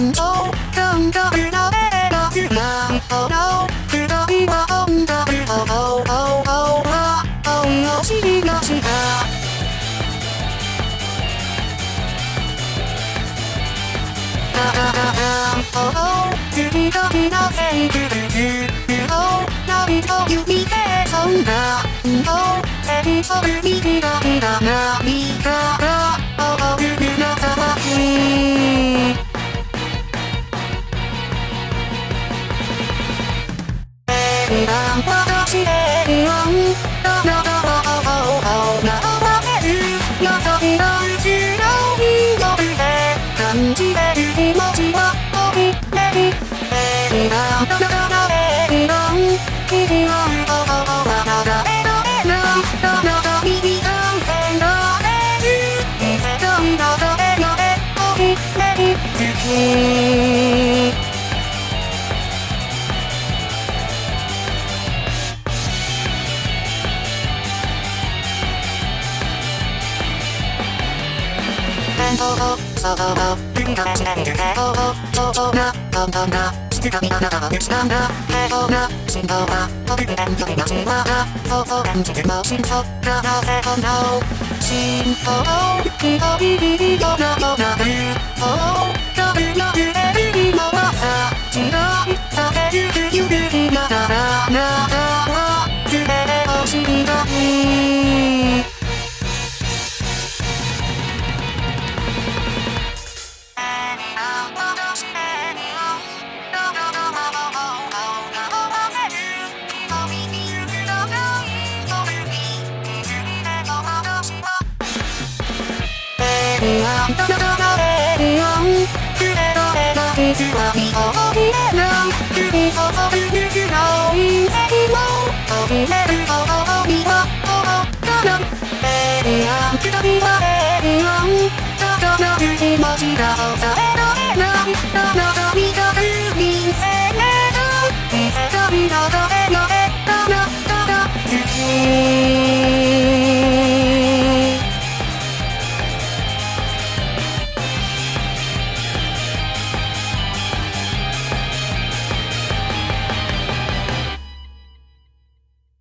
運動感覚の目がつなんほど黒いは音楽ほどおおおは音を知りましただだだだんほど次がみなせいくるるを涙指でそんな運動手に取る右がひらなみからエランパ私エリオンどのどのどの顔が覚めるよそびの後ろに乗るで感じてる気持ちは飛び出るエランどのどのエリオン君をことはただえのえなどのど右三線のえる見せといのどえのえ飛び出る好弁当と外と繰り返してみるけど上々な簡単な質感あなたは無知なんだ平等な振動は飛び出ん距離が違うがそうそう現実の真相がなぜこんなを進行一人一人となどなるそう。エリアン、どのどのエリアンくれどれが実は見届けない降り注ぐ水の隕石も途切れるほどには届かないエリアン、くどびはエリアンただなる気持ちが抑えられないどのどみが海せねど見せたみのどれのえたなただ好き